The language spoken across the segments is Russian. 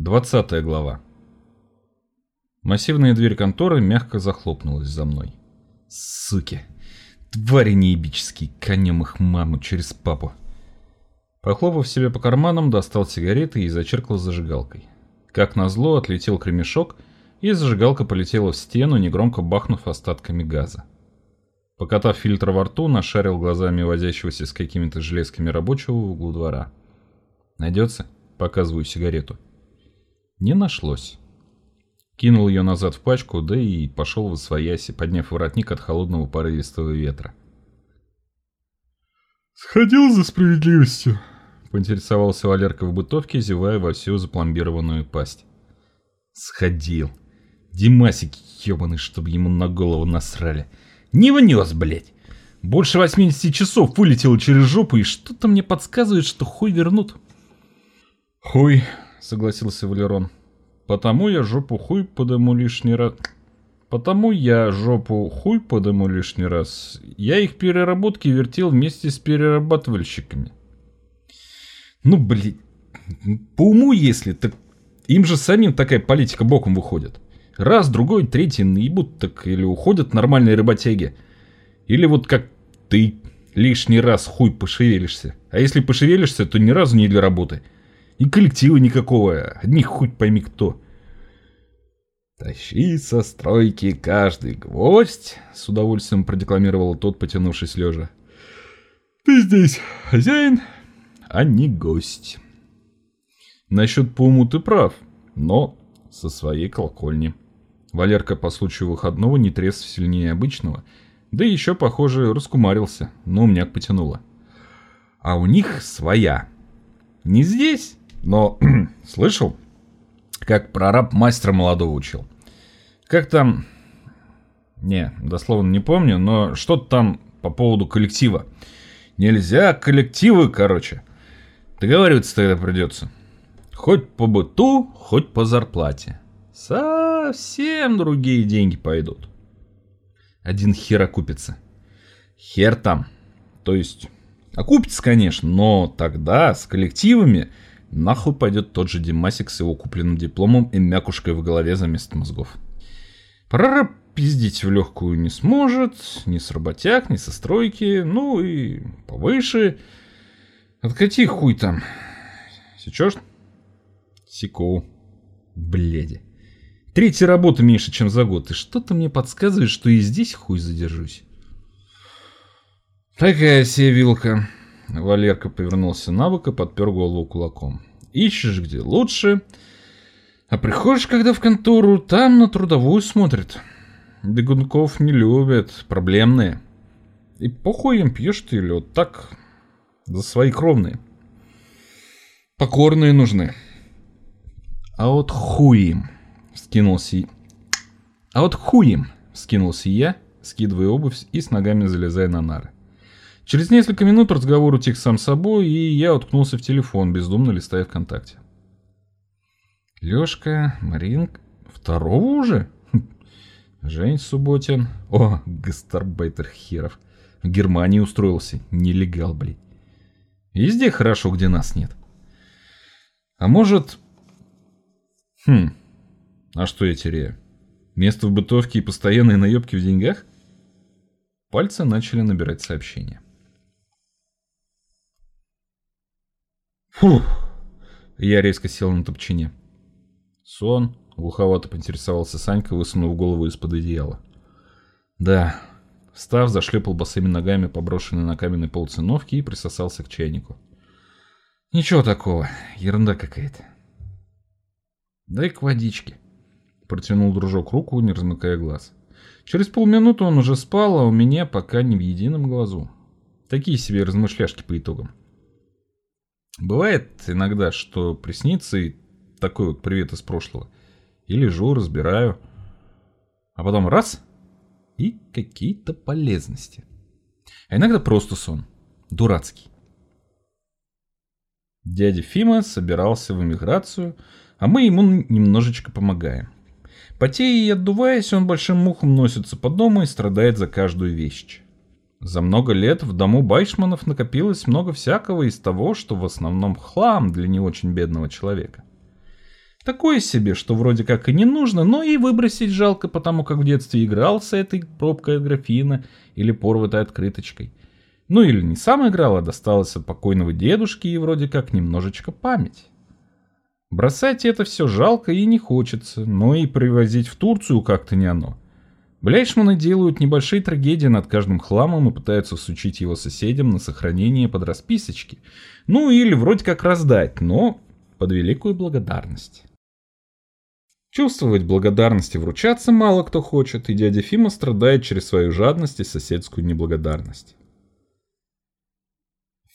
Двадцатая глава. Массивная дверь конторы мягко захлопнулась за мной. Суки. Твари неебические, конем их маму через папу. Похлопав себе по карманам, достал сигареты и зачеркал зажигалкой. Как назло, отлетел кремешок, и зажигалка полетела в стену, негромко бахнув остатками газа. Покатав фильтр во рту, нашарил глазами возящегося с какими-то железками рабочего в углу двора. «Найдется?» — показываю сигарету. Не нашлось. Кинул ее назад в пачку, да и пошел в освояси, подняв воротник от холодного порывистого ветра. «Сходил за справедливостью?» — поинтересовался Валерка в бытовке, зевая во всю запломбированную пасть. «Сходил. Димасик ебаный, чтобы ему на голову насрали. Не внес, блядь. Больше 80 часов вылетело через жопу, и что-то мне подсказывает, что хуй вернут». «Хуй», — согласился Валерон. Потому я жопу хуй подыму лишний раз. Потому я жопу хуй подыму лишний раз. Я их переработки вертел вместе с перерабатывальщиками. Ну, блин, по уму если, так им же самим такая политика боком выходит. Раз, другой, третий наебут так или уходят нормальные работяги. Или вот как ты лишний раз хуй пошевелишься. А если пошевелишься, то ни разу не для работы. И коллектива никакого, одних хоть пойми кто. «Тащи со стройки каждый гвоздь», — с удовольствием продекламировал тот, потянувшись лежа. «Ты здесь хозяин, а не гость». Насчет по уму ты прав, но со своей колокольни. Валерка по случаю выходного не трезв сильнее обычного, да еще, похоже, раскумарился, но умняк потянуло. А у них своя. Не здесь, но слышал, как прораб мастера молодого учил. Как там... Не, дословно не помню, но что-то там по поводу коллектива. Нельзя коллективы, короче. Договариваться тогда придется. Хоть по быту, хоть по зарплате. Совсем другие деньги пойдут. Один хер окупится. Хер там. То есть, окупится, конечно, но тогда с коллективами Нахуй пойдет тот же Димасик с его купленным дипломом и мякушкой в голове за место мозгов. Прораб пиздить в легкую не сможет, ни с работяг, ни со стройки, ну и повыше. Откати хуй там. Сечешь? Секу. Бледи. Третья работа меньше, чем за год, и что-то мне подсказывает, что и здесь хуй задержусь. Такая себе вилка. Валерка повернулся на бок и подпер голову кулаком. «Ищешь где лучше, а приходишь, когда в контору, там на трудовую смотрят. Бегунков не любят, проблемные. И похуй им пьешь ты или вот так, за свои кровные. Покорные нужны. А вот хуй им, вскинулся... А вот хуй им, вскинулся я, скидывая обувь и с ногами залезая на нары. Через несколько минут разговор утих сам собой, и я уткнулся в телефон, бездумно листая ВКонтакте. Лёшка, Маринк, второго уже? Жень Субботин. О, гастарбайтер херов. В Германии устроился. Нелегал, блядь. Везде хорошо, где нас нет. А может... Хм, а что я теряю? Место в бытовке и постоянные наебки в деньгах? Пальцы начали набирать сообщения. Фух. Я резко сел на топчине. Сон? Глуховато поинтересовался Санька, высунув голову из-под одеяла. Да. Встав, зашлепал босыми ногами по брошенной на каменный пол циновки и присосался к чайнику. Ничего такого, ерунда какая-то. дай к водичке. Протянул дружок руку, не размыкая глаз. Через полминуты он уже спал, а у меня пока не в едином глазу. Такие себе размышляшки по итогам. Бывает иногда, что приснится и такой вот привет из прошлого. И лежу, разбираю. А потом раз — и какие-то полезности. А иногда просто сон. Дурацкий. Дядя Фима собирался в эмиграцию, а мы ему немножечко помогаем. Потея и отдуваясь, он большим мухом носится по дому и страдает за каждую вещь. За много лет в дому Байшманов накопилось много всякого из того, что в основном хлам для не очень бедного человека. Такое себе, что вроде как и не нужно, но и выбросить жалко, потому как в детстве играл с этой пробкой от графина или порватой открыточкой. Ну или не сам играл, а досталось от покойного дедушки и вроде как немножечко память. Бросать это все жалко и не хочется, но и привозить в Турцию как-то не оно. Бляйшманы делают небольшие трагедии над каждым хламом и пытаются всучить его соседям на сохранение под расписочки. Ну или вроде как раздать, но под великую благодарность. Чувствовать благодарность и вручаться мало кто хочет, и дядя Фима страдает через свою жадность и соседскую неблагодарность.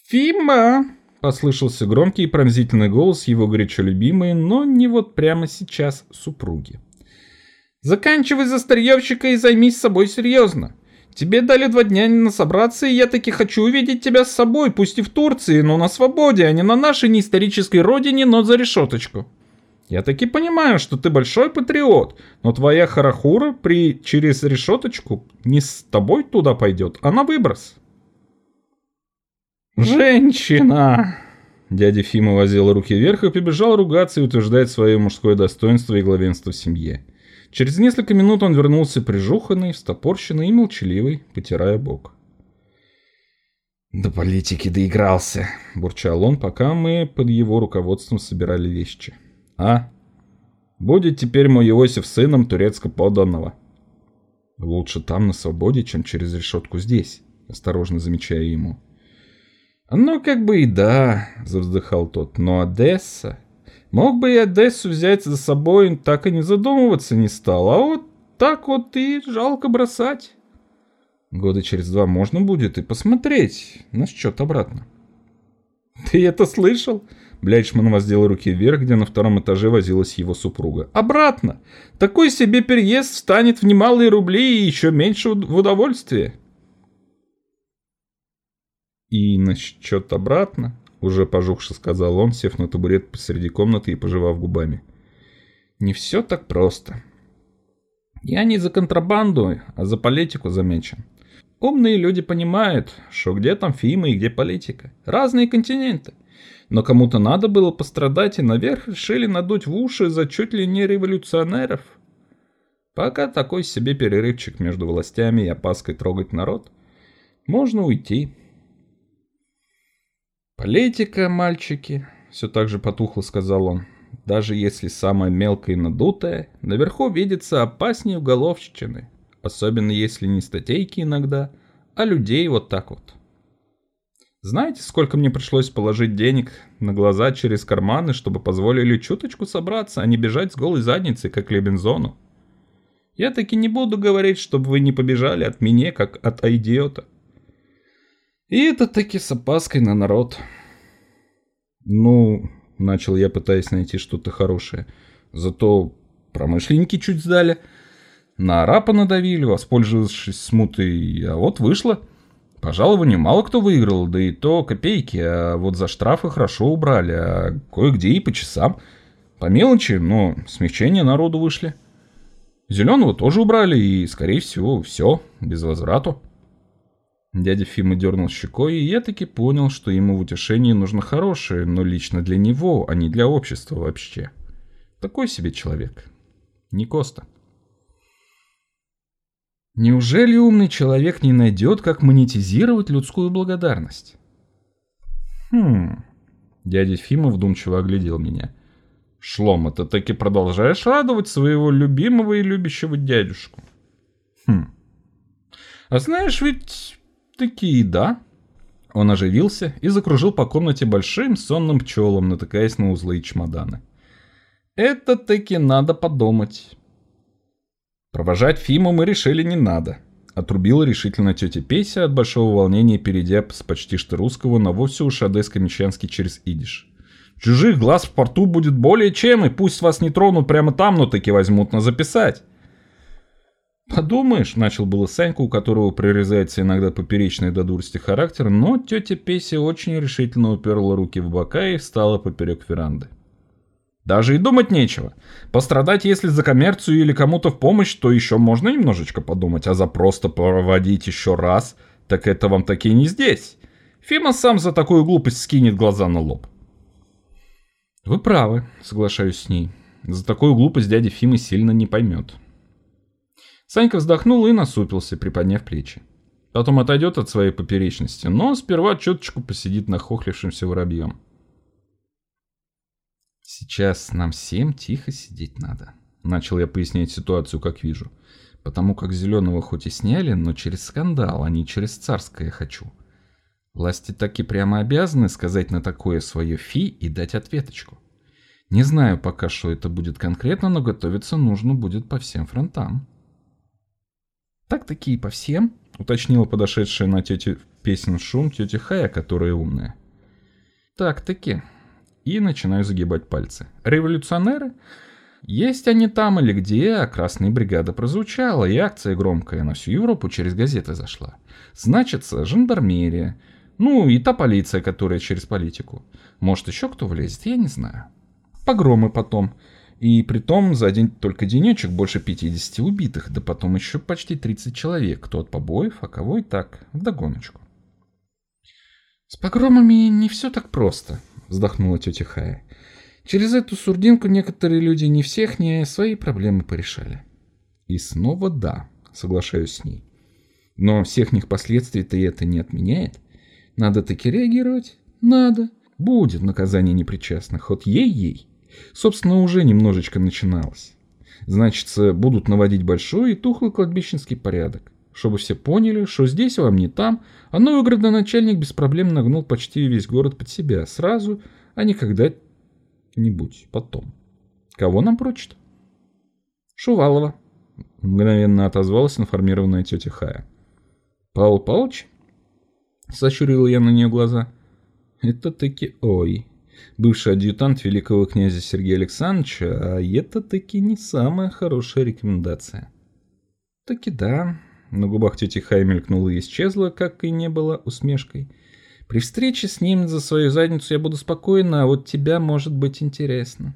«Фима!» — послышался громкий и пронзительный голос его горячо любимой, но не вот прямо сейчас супруги. «Заканчивай за старьевщика и займись собой серьезно. Тебе дали два дня на собраться, и я таки хочу увидеть тебя с собой, пусть и в Турции, но на свободе, а не на нашей неисторической родине, но за решеточку». Я таки понимаю, что ты большой патриот, но твоя харахура при через решеточку не с тобой туда пойдет, а на выброс. Женщина! Дядя Фима возил руки вверх и побежал ругаться и утверждать свое мужское достоинство и главенство в семье. Через несколько минут он вернулся прижуханный, встопорщенный и молчаливый, потирая бок. «До политики доигрался», – бурчал он, пока мы под его руководством собирали вещи. А? Будет теперь мой Иосиф сыном турецко-подданного. Лучше там на свободе, чем через решетку здесь, осторожно замечая ему. Ну, как бы и да, завздыхал тот, но Одесса... Мог бы и Одессу взять за собой, так и не задумываться не стал, а вот так вот и жалко бросать. Года через два можно будет и посмотреть на счет обратно. Ты это слышал? Бляйчман воздел руки вверх, где на втором этаже возилась его супруга. «Обратно! Такой себе переезд станет в немалые рубли и еще меньше в удовольствие!» «И насчет обратно?» — уже пожухше сказал он, сев на табурет посреди комнаты и пожевав губами. «Не все так просто. Я не за контрабанду, а за политику замечен. Умные люди понимают, что где там Фима и где политика. Разные континенты. Но кому-то надо было пострадать, и наверх решили надуть в уши за чуть ли не революционеров. Пока такой себе перерывчик между властями и опаской трогать народ, можно уйти. «Политика, мальчики», — все так же потухло сказал он, — «даже если самая мелкая и надутая, наверху видится опаснее уголовщины, особенно если не статейки иногда, а людей вот так вот». Знаете, сколько мне пришлось положить денег на глаза через карманы, чтобы позволили чуточку собраться, а не бежать с голой задницей, как Лебензону? Я таки не буду говорить, чтобы вы не побежали от меня, как от идиота. И это таки с опаской на народ. Ну, начал я, пытаясь найти что-то хорошее. Зато промышленники чуть сдали. На арапа надавили, воспользовавшись смутой, а вот вышло. По жалованию мало кто выиграл, да и то копейки, а вот за штрафы хорошо убрали, а кое-где и по часам. По мелочи, но смягчение народу вышли. Зеленого тоже убрали, и, скорее всего, все, без возврату. Дядя Фима дернул щекой, и я таки понял, что ему в утешении нужно хорошее, но лично для него, а не для общества вообще. Такой себе человек. Не Коста. Неужели умный человек не найдет, как монетизировать людскую благодарность? Хм... Дядя Фима вдумчиво оглядел меня. Шлома, ты таки продолжаешь радовать своего любимого и любящего дядюшку? Хм... А знаешь, ведь такие да. Он оживился и закружил по комнате большим сонным пчелом, натыкаясь на узлы и чемоданы. Это таки надо подумать. Провожать Фиму мы решили не надо. Отрубила решительно тетя Песя от большого волнения, перейдя с почти что русского на вовсе уж одесско-мещанский через идиш. Чужих глаз в порту будет более чем, и пусть вас не тронут прямо там, но таки возьмут на записать. Подумаешь, начал было Санька, у которого прорезается иногда поперечный до дурости характер, но тетя Песя очень решительно уперла руки в бока и встала поперек веранды. Даже и думать нечего. Пострадать, если за коммерцию или кому-то в помощь, то еще можно немножечко подумать, а за просто проводить еще раз, так это вам таки не здесь. Фима сам за такую глупость скинет глаза на лоб. Вы правы, соглашаюсь с ней. За такую глупость дядя Фима сильно не поймет. Санька вздохнул и насупился, приподняв плечи. Потом отойдет от своей поперечности, но сперва чуточку посидит нахохлившимся воробьем. «Сейчас нам всем тихо сидеть надо», — начал я пояснять ситуацию, как вижу. «Потому как Зеленого хоть и сняли, но через скандал, а не через царское хочу. Власти таки прямо обязаны сказать на такое свое фи и дать ответочку. Не знаю пока, что это будет конкретно, но готовиться нужно будет по всем фронтам». «Так-таки и по всем?» — уточнила подошедшая на тете песен шум тетя Хая, которая умная. «Так-таки». И начинаю загибать пальцы. «Революционеры?» Есть они там или где, а Красная бригада прозвучала, и акция громкая на всю Европу через газеты зашла. Значится, жандармерия. Ну, и та полиция, которая через политику. Может, еще кто влезет, я не знаю. Погромы потом. И при том за день только денечек больше 50 убитых, да потом еще почти 30 человек, кто от побоев, а кого и так, вдогоночку. «С погромами не все так просто», — вздохнула тетя Хая. «Через эту сурдинку некоторые люди не всех, не свои проблемы порешали». И снова да, соглашаюсь с ней. Но всех них последствий-то это не отменяет. Надо таки реагировать? Надо. Будет наказание непричастных, хоть ей-ей собственно, уже немножечко начиналось. Значит, будут наводить большой и тухлый кладбищенский порядок, чтобы все поняли, что здесь вам не там, а новый градоначальник без проблем нагнул почти весь город под себя сразу, а не когда-нибудь потом. Кого нам прочит? Шувалова. Мгновенно отозвалась информированная тетя Хая. Павел Павлович? Сощурила я на нее глаза. Это таки ой бывший адъютант великого князя Сергея Александровича, а это таки не самая хорошая рекомендация. Таки да, на губах тети Хай мелькнула и исчезла, как и не было усмешкой. При встрече с ним за свою задницу я буду спокойна, а вот тебя может быть интересно.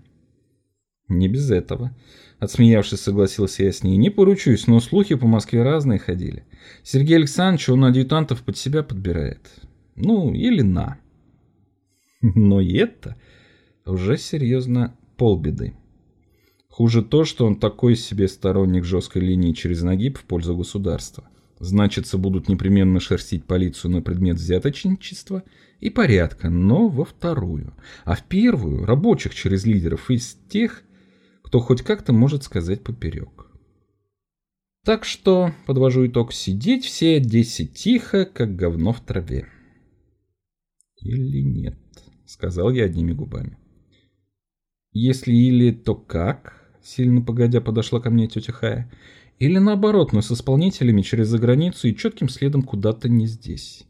Не без этого. Отсмеявшись, согласился я с ней. Не поручусь, но слухи по Москве разные ходили. Сергей Александрович, он адъютантов под себя подбирает. Ну, или на. Но и это уже серьезно полбеды. Хуже то, что он такой себе сторонник жесткой линии через нагиб в пользу государства. Значится, будут непременно шерстить полицию на предмет взяточничества и порядка, но во вторую. А в первую – рабочих через лидеров из тех, кто хоть как-то может сказать поперек. Так что, подвожу итог, сидеть все десять тихо, как говно в траве. Или нет? Сказал я одними губами. Если или, то как? Сильно погодя подошла ко мне тетя Хая. Или наоборот, но с исполнителями через заграницу и четким следом куда-то не здесь.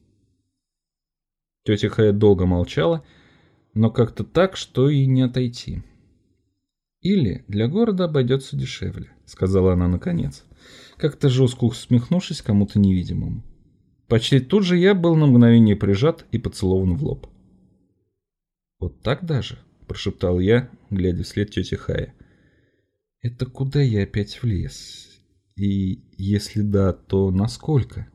Тетя Хая долго молчала, но как-то так, что и не отойти. «Или для города обойдется дешевле», — сказала она наконец, как-то жестко усмехнувшись кому-то невидимому. Почти тут же я был на мгновение прижат и поцелован в лоб. «Вот так даже?» – прошептал я, глядя вслед тети Хая. «Это куда я опять влез? И если да, то насколько?»